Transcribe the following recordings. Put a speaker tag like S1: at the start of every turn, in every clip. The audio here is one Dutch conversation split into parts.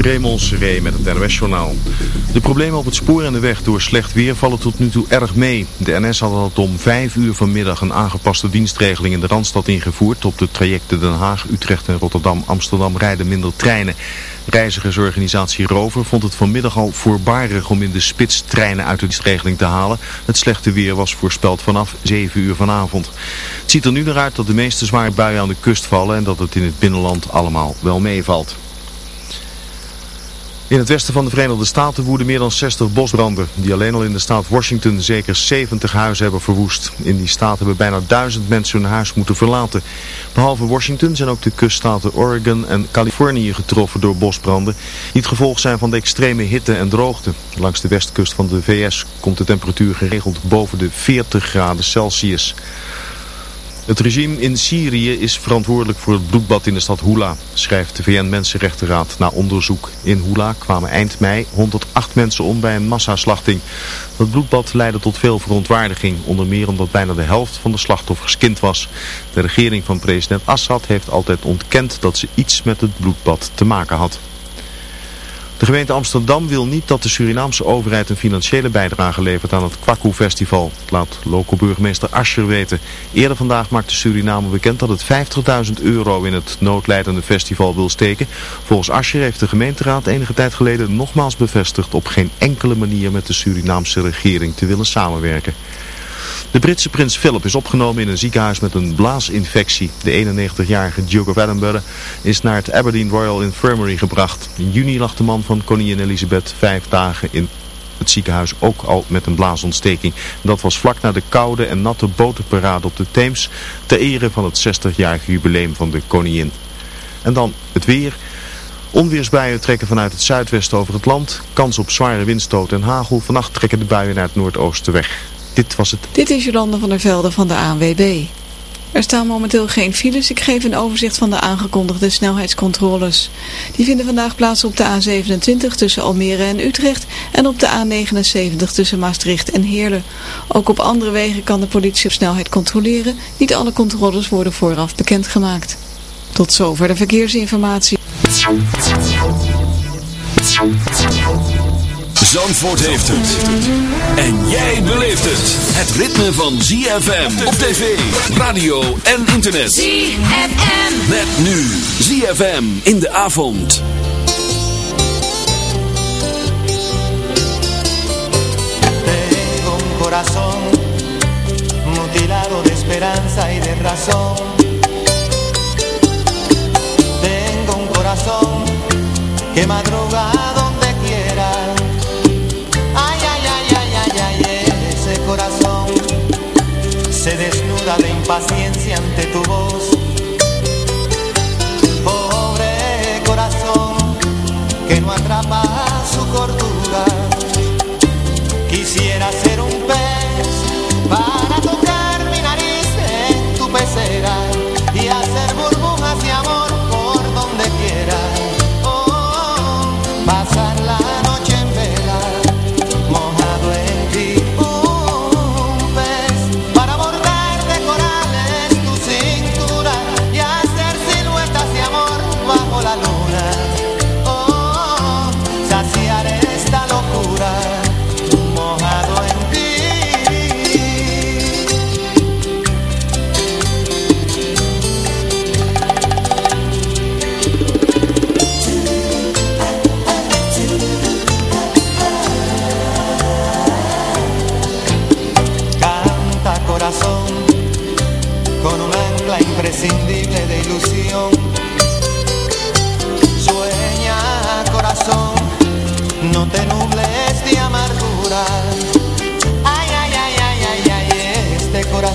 S1: Raymond Seré met het NOS-journaal. De problemen op het spoor en de weg door slecht weer vallen tot nu toe erg mee. De NS had al om 5 uur vanmiddag een aangepaste dienstregeling in de Randstad ingevoerd. Op de trajecten Den Haag, Utrecht en Rotterdam-Amsterdam rijden minder treinen. Reizigersorganisatie Rover vond het vanmiddag al voorbarig om in de spits treinen uit de dienstregeling te halen. Het slechte weer was voorspeld vanaf 7 uur vanavond. Het ziet er nu naar uit dat de meeste zware buien aan de kust vallen en dat het in het binnenland allemaal wel meevalt. In het westen van de Verenigde Staten woeden meer dan 60 bosbranden, die alleen al in de staat Washington zeker 70 huizen hebben verwoest. In die staat hebben bijna duizend mensen hun huis moeten verlaten. Behalve Washington zijn ook de kuststaten Oregon en Californië getroffen door bosbranden, die het gevolg zijn van de extreme hitte en droogte. Langs de westkust van de VS komt de temperatuur geregeld boven de 40 graden Celsius. Het regime in Syrië is verantwoordelijk voor het bloedbad in de stad Hula, schrijft de VN-Mensenrechtenraad na onderzoek. In Hula kwamen eind mei 108 mensen om bij een massaslachting. Dat bloedbad leidde tot veel verontwaardiging, onder meer omdat bijna de helft van de slachtoffers kind was. De regering van president Assad heeft altijd ontkend dat ze iets met het bloedbad te maken had. De gemeente Amsterdam wil niet dat de Surinaamse overheid een financiële bijdrage levert aan het Kwaku Festival. laat local burgemeester Ascher weten. Eerder vandaag maakte Suriname bekend dat het 50.000 euro in het noodlijdende festival wil steken. Volgens Ascher heeft de gemeenteraad enige tijd geleden nogmaals bevestigd op geen enkele manier met de Surinaamse regering te willen samenwerken. De Britse prins Philip is opgenomen in een ziekenhuis met een blaasinfectie. De 91-jarige Duke of Edinburgh is naar het Aberdeen Royal Infirmary gebracht. In juni lag de man van koningin Elizabeth vijf dagen in het ziekenhuis ook al met een blaasontsteking. Dat was vlak na de koude en natte botenparade op de Theems ter ere van het 60-jarig jubileum van de koningin. En dan het weer. Onweersbuien trekken vanuit het zuidwesten over het land. Kans op zware windstoot en hagel. Vannacht trekken de buien naar het noordoosten weg. Dit was het.
S2: Dit is Jolande van der Velde van de ANWB. Er staan momenteel geen files. Ik geef een overzicht van de aangekondigde snelheidscontroles. Die vinden vandaag plaats op de A27 tussen Almere en Utrecht en op de A79 tussen Maastricht en Heerlen. Ook op andere wegen kan de politie op snelheid controleren. Niet alle controles worden vooraf bekendgemaakt. Tot zover de verkeersinformatie.
S3: Zandvoort heeft het. En jij beleeft het. Het ritme van ZFM op tv, radio en internet. ZFM. Met nu ZFM in de avond.
S4: Tengo un corazón mutilado de esperanza y de razón. Tengo un corazón que madruga se desnuda de impaciencia ante tu voz. Pobre corazón que no atrapa su cordura, calor.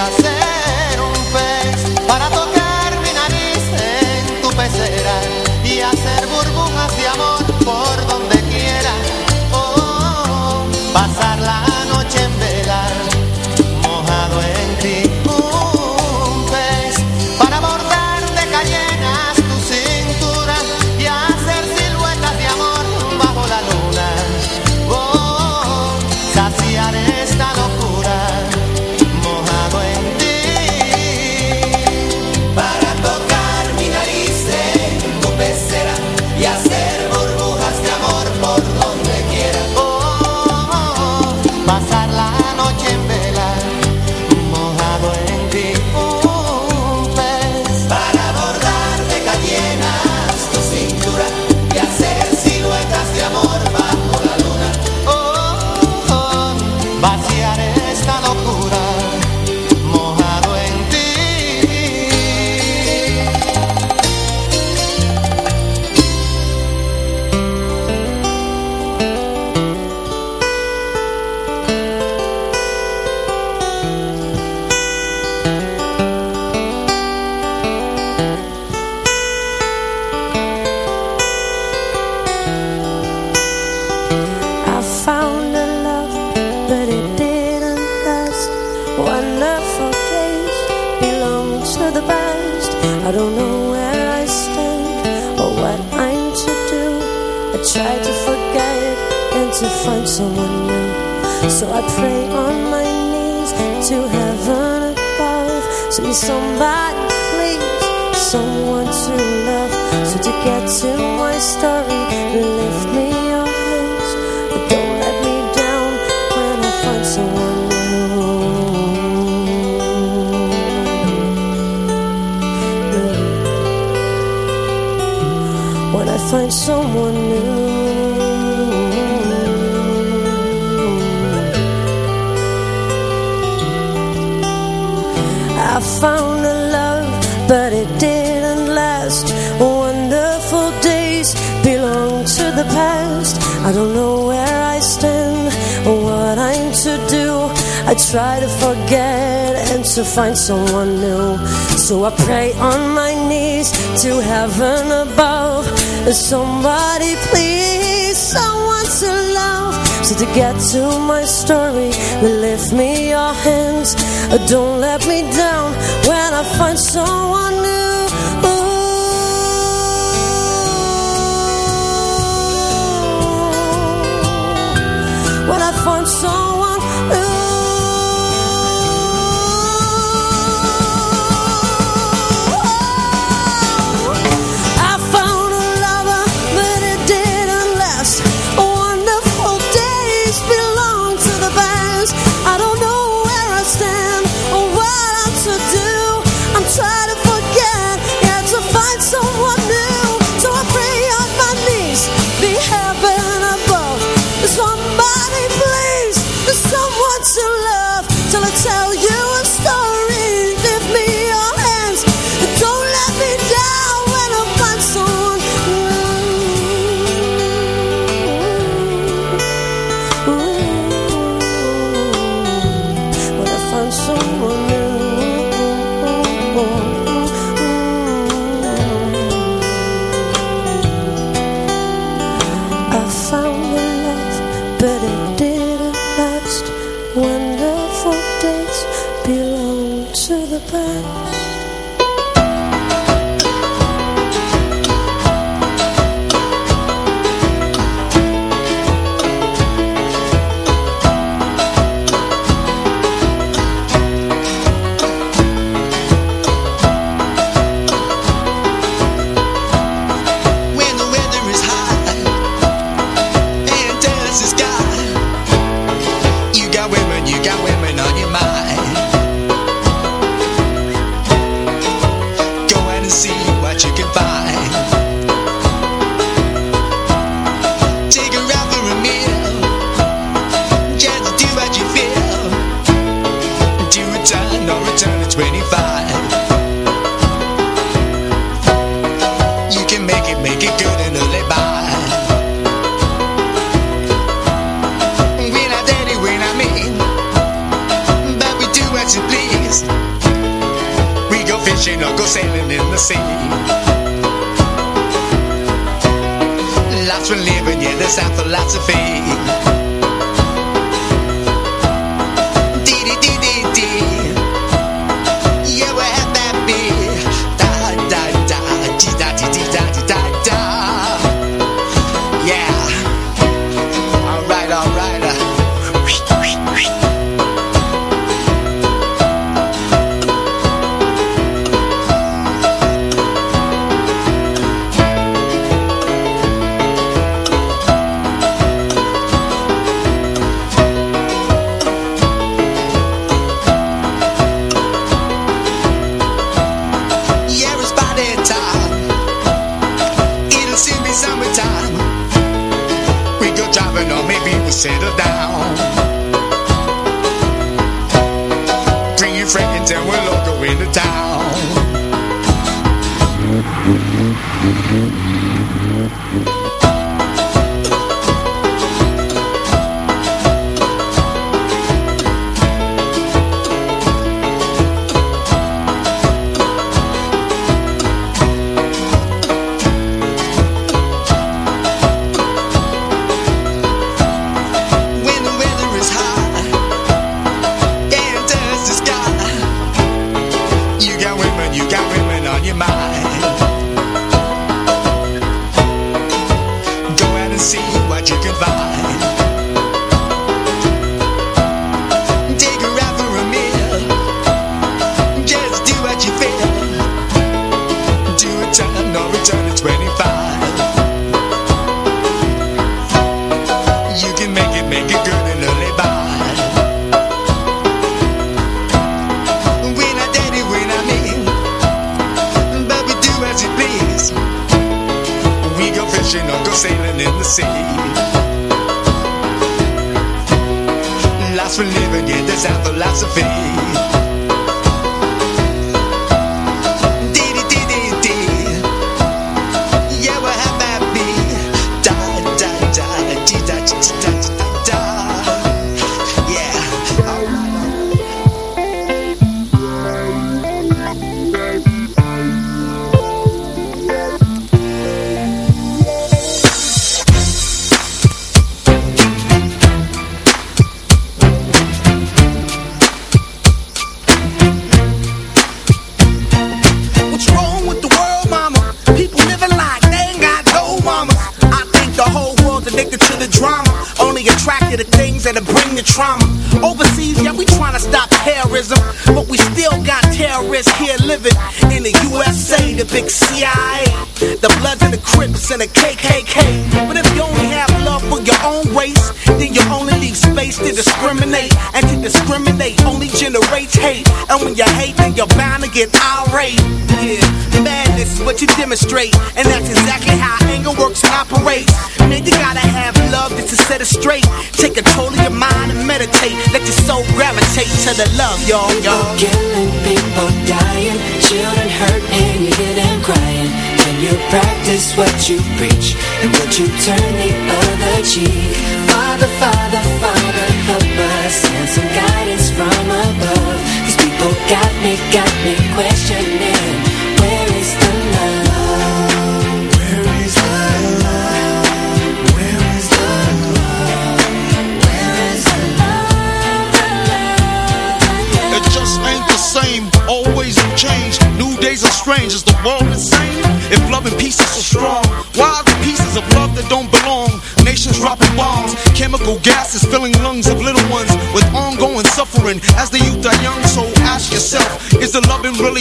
S4: hacer.
S5: I pray on my knees To heaven above. Send somebody please. Someone to love. So to get to my story Lift me your hands. But don't let me down When I find someone new. When I find someone new found a love but it didn't last. Wonderful days belong to the past. I don't know where I stand or what I'm to do. I try to forget and to find someone new. So I pray on my knees to heaven above. Somebody please, someone to love. So to get to my story, lift me your hands. Don't let down when I find someone new. Ooh, When I find someone
S6: straight.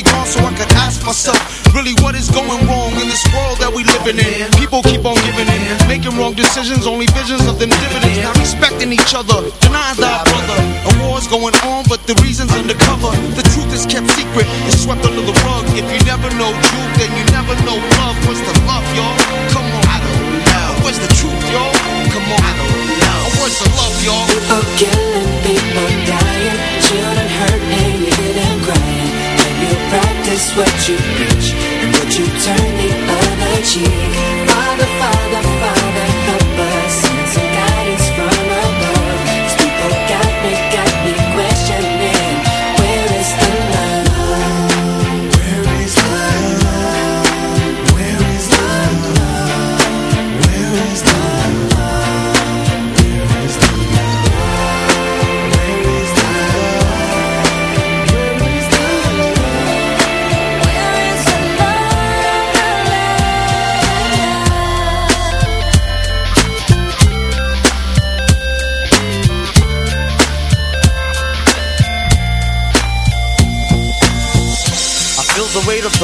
S7: Gone? So I could ask myself, really what is going wrong in this world that we living in? People keep on giving in, making wrong decisions, only visions of them dividends. Not respecting each other, denying thy brother. A war's going on, but the reason's undercover. The truth is kept secret, it's swept under the rug. If you never know truth, then you never know love, what's the love, y'all? Come on, I don't know. What's the truth, y'all? Come on, I don't know. What's the love, y'all?
S8: People killing, people what you preach, and you turn the other cheek?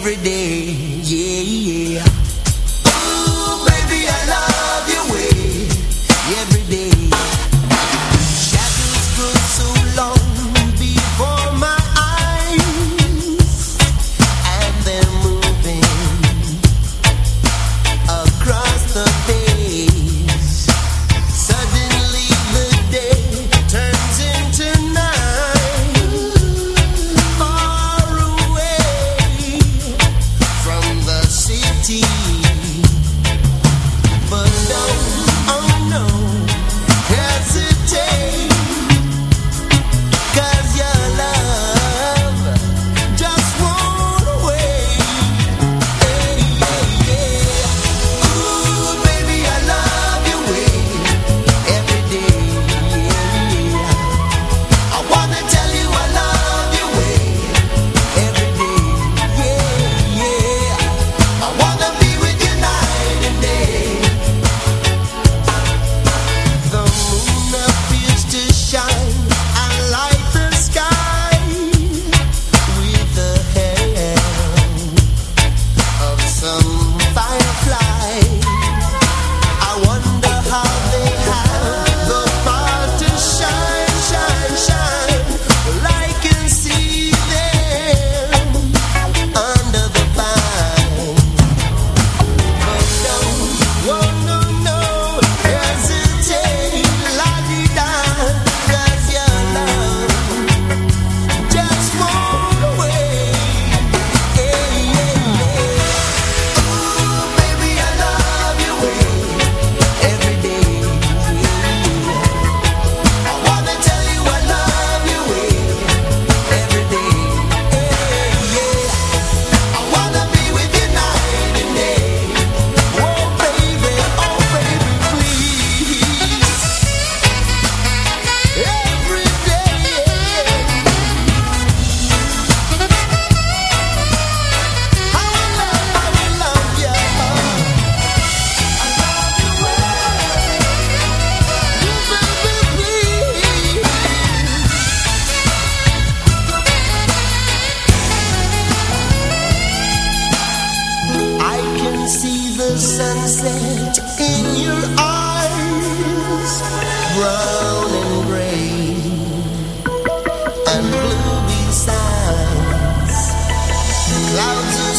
S9: every day.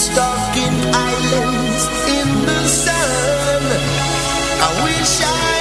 S9: stuck in islands in the
S3: sun. I wish I.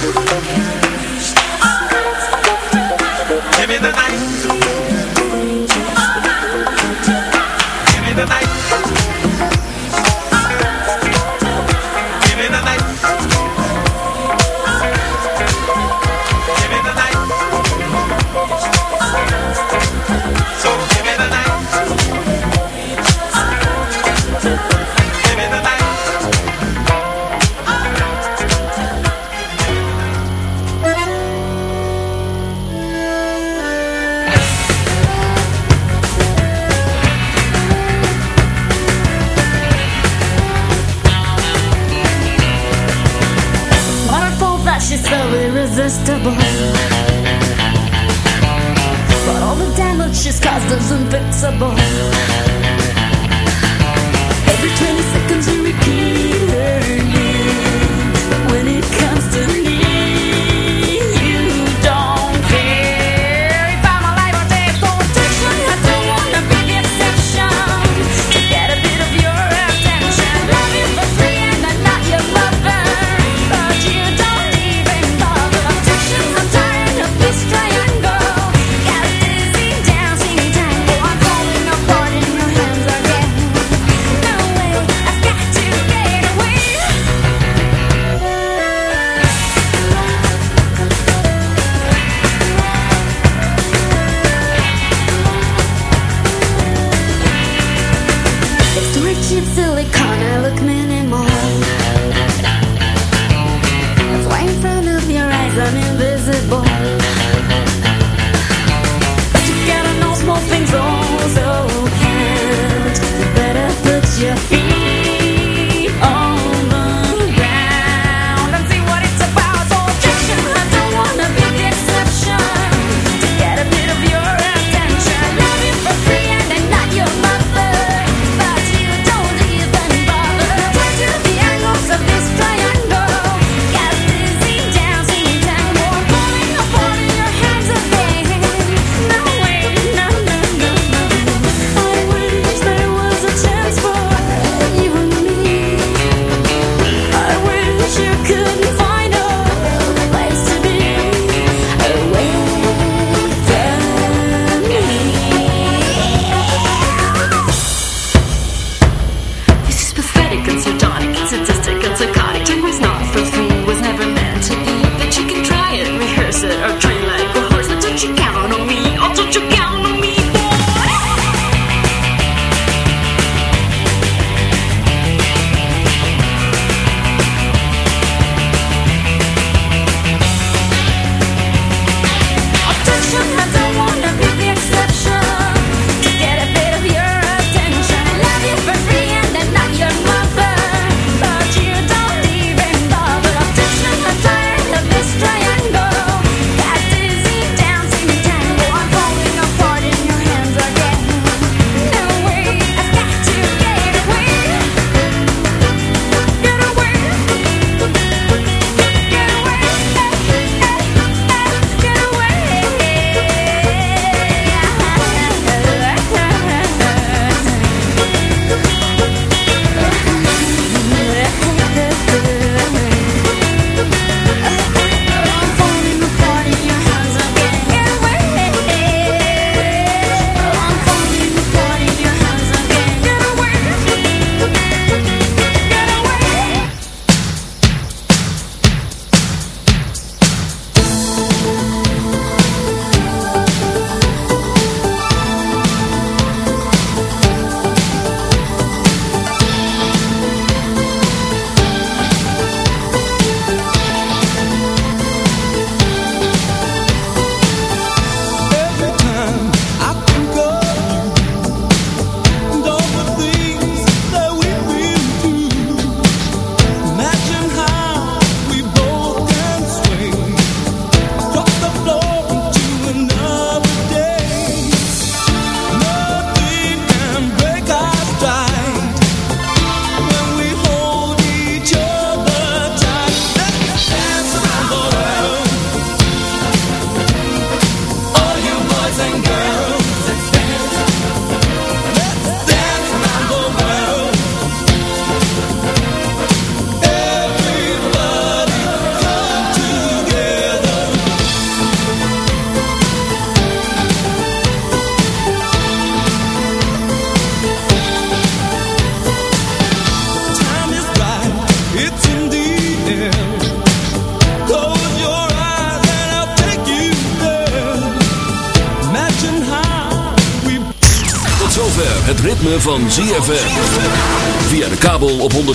S10: Thank.